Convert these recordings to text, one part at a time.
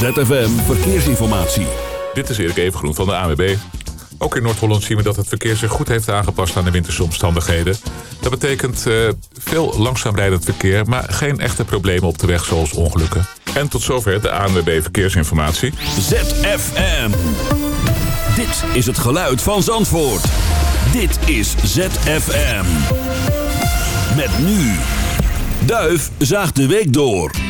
ZFM Verkeersinformatie. Dit is Erik Evengroen van de AWB. Ook in Noord-Holland zien we dat het verkeer zich goed heeft aangepast aan de winterse omstandigheden. Dat betekent uh, veel langzaam rijdend verkeer, maar geen echte problemen op de weg zoals ongelukken. En tot zover de ANWB Verkeersinformatie. ZFM. Dit is het geluid van Zandvoort. Dit is ZFM. Met nu. Duif zaagt de week door.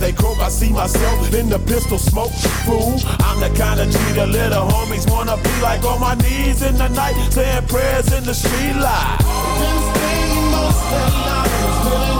they croak, I see myself in the pistol smoke. Fool, I'm the kind of G the little homies wanna be like on my knees in the night, saying prayers in the street light. Been staying most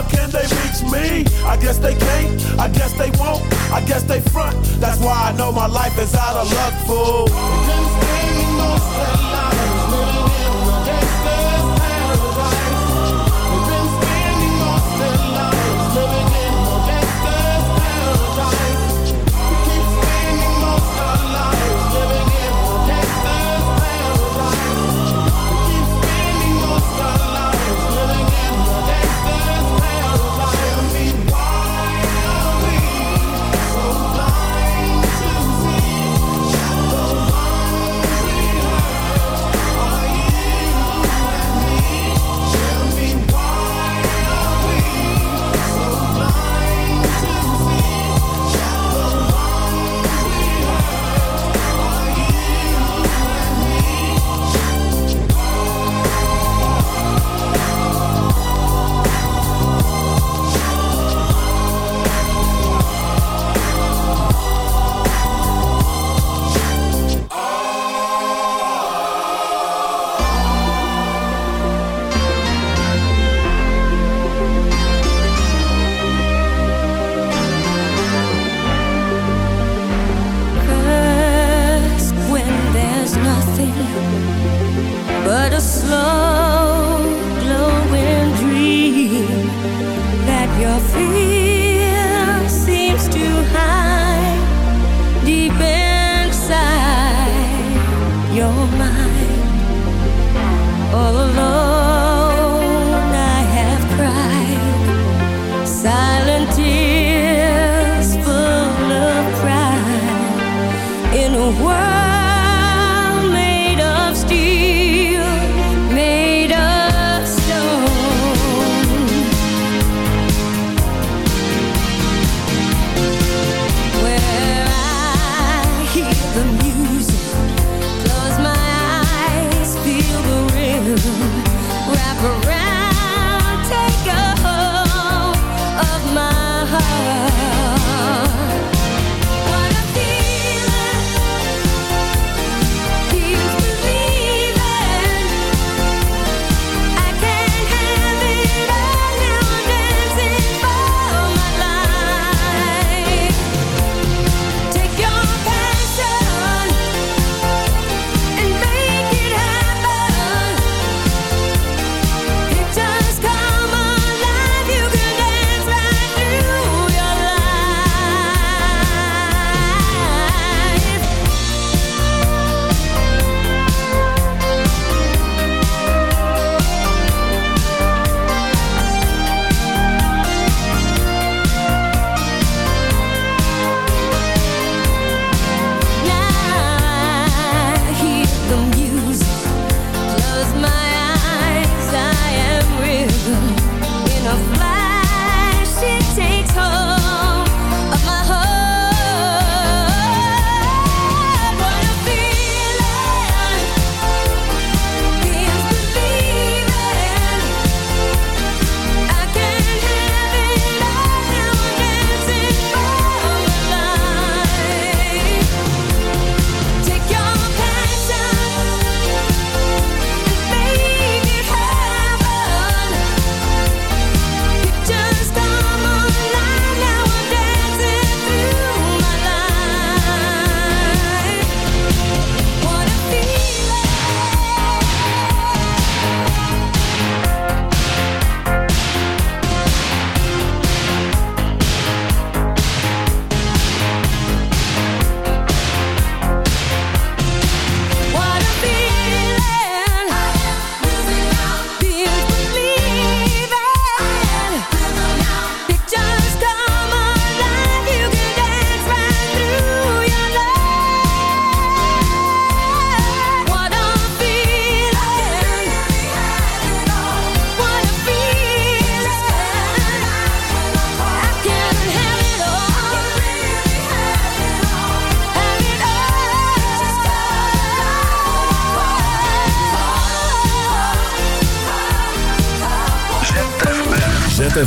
how can they reach me? I guess they can't, I guess they won't, I guess they front. That's why I know my life is out of luck, fool.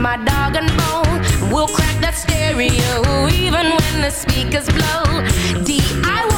my dog and bone. We'll crack that stereo even when the speakers blow. DIY,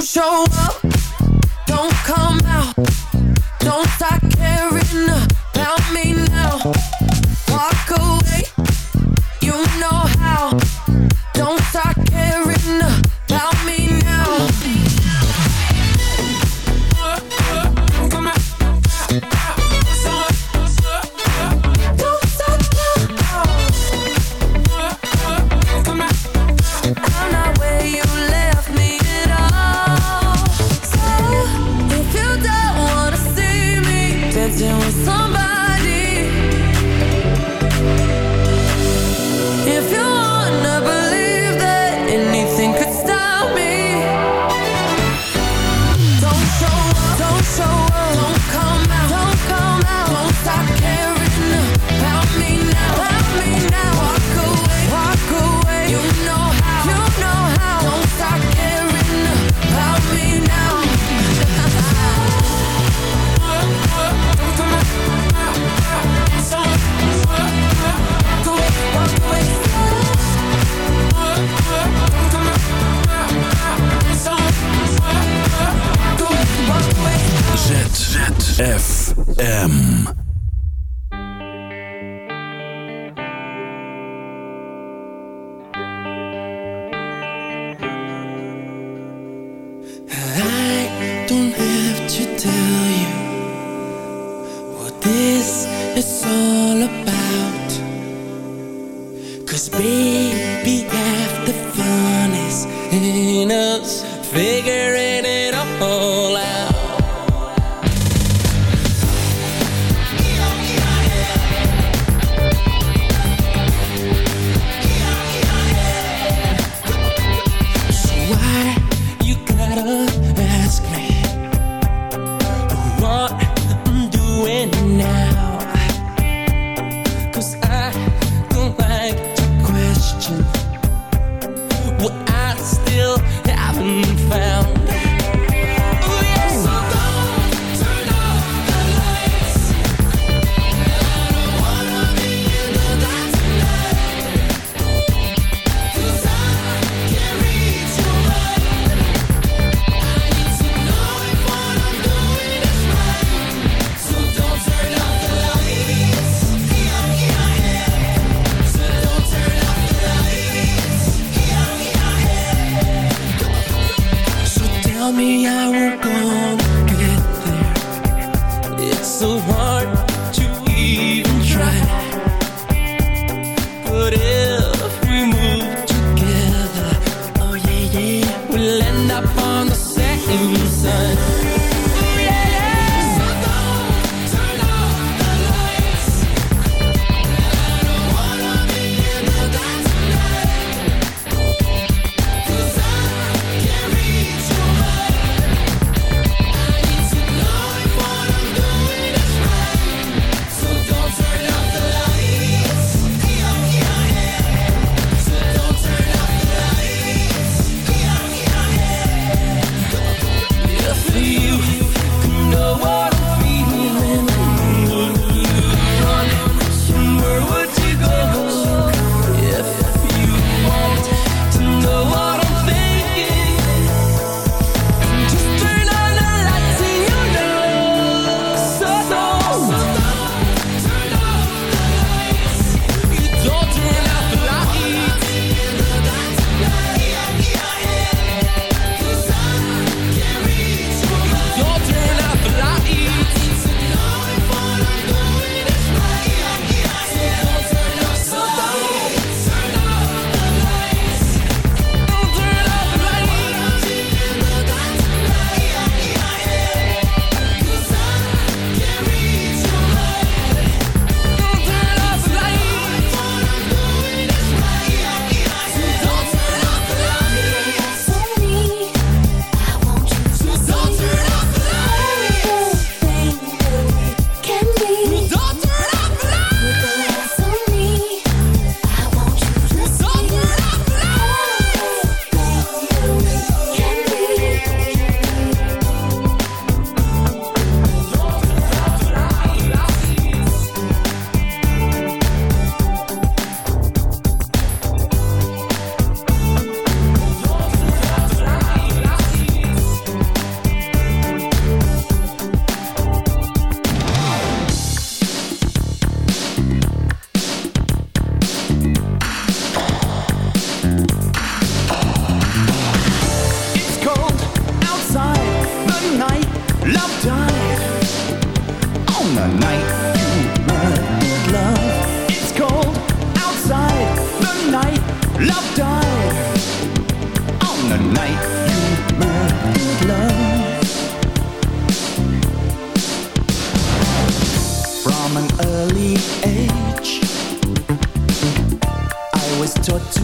Don't like to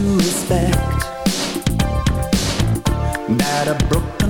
One day you wake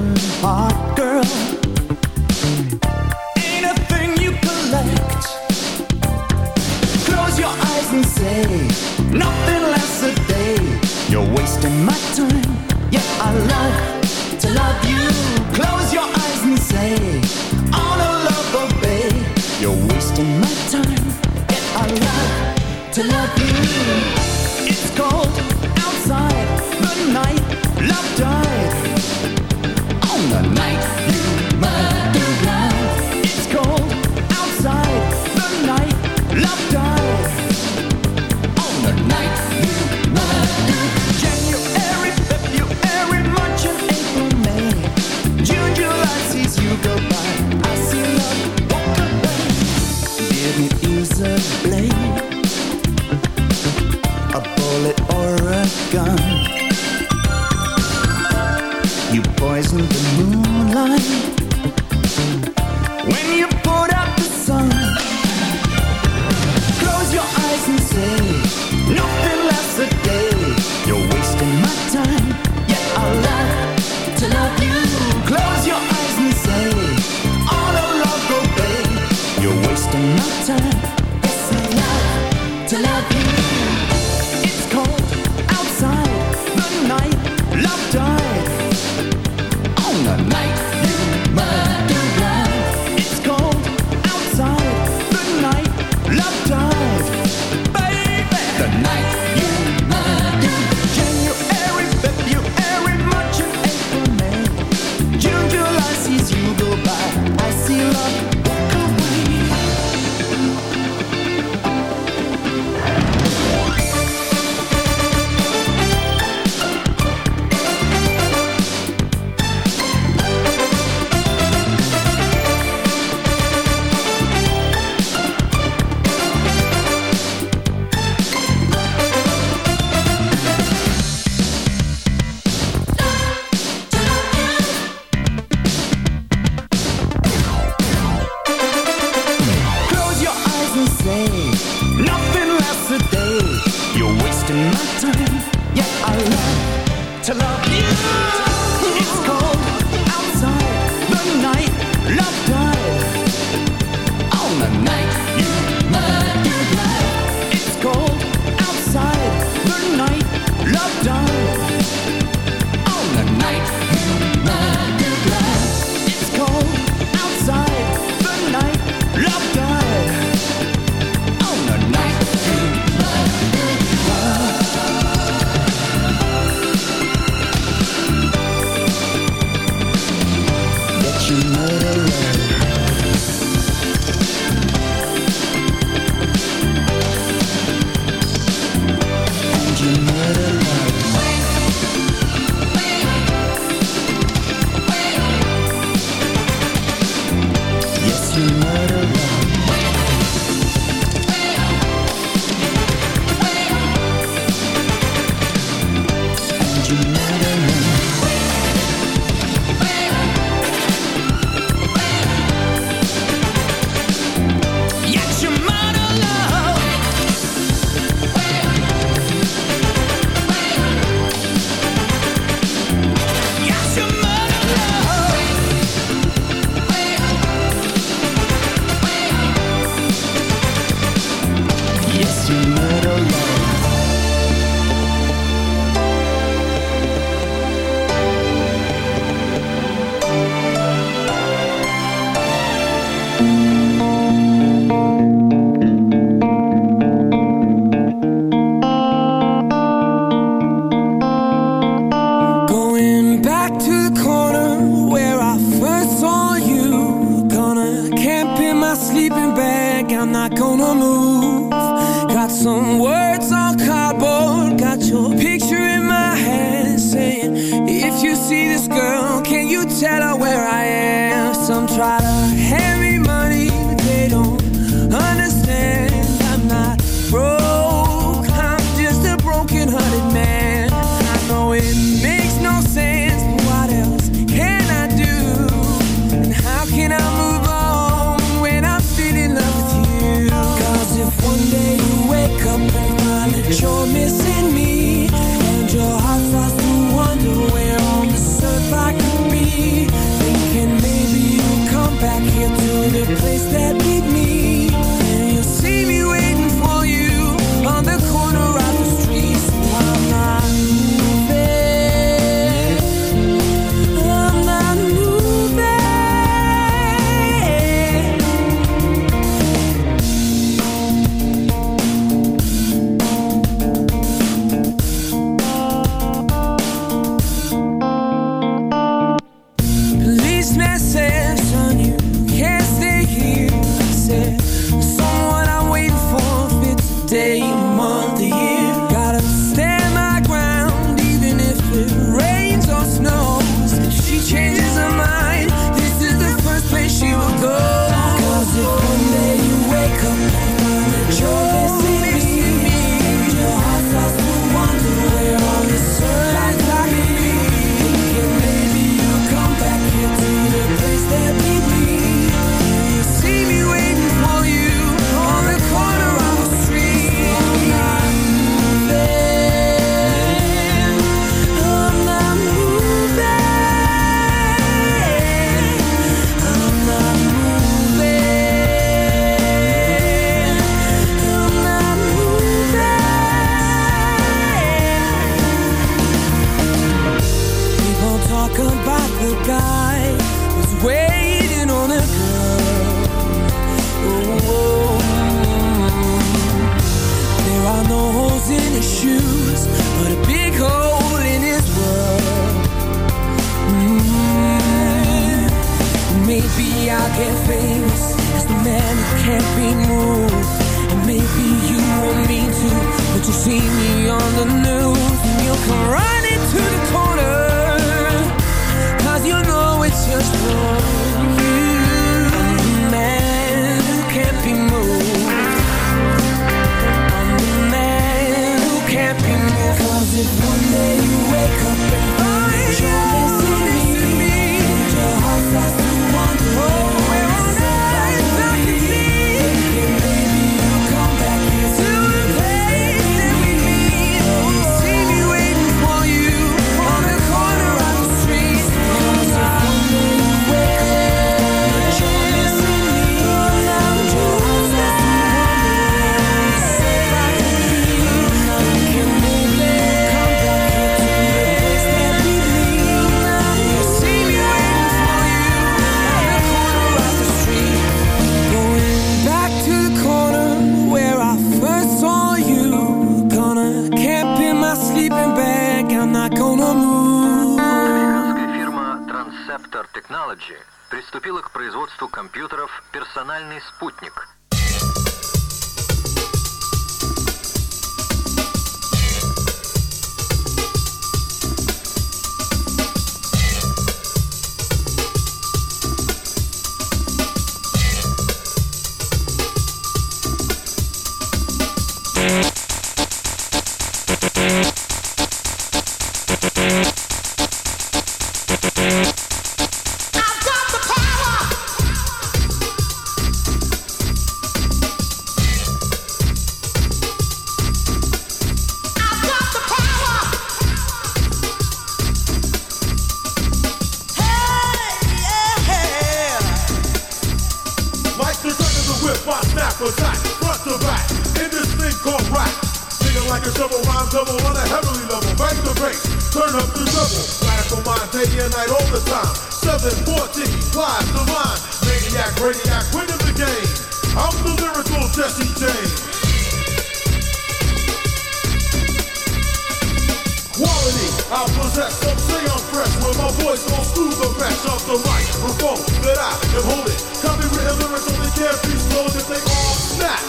flesh off the mic, revolt that I am holding. Copywritten lyrics only can't be stolen if they all snap.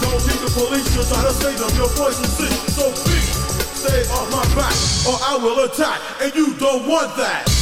Don't need the police should try to save them. Your voice is sick, so be. stay off my back or I will attack, and you don't want that.